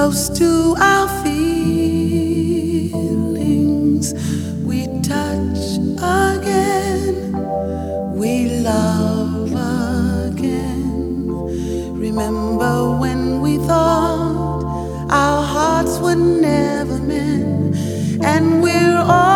close to our feelings. We touch again, we love again. Remember when we thought our hearts were never mend, and we're all.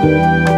Música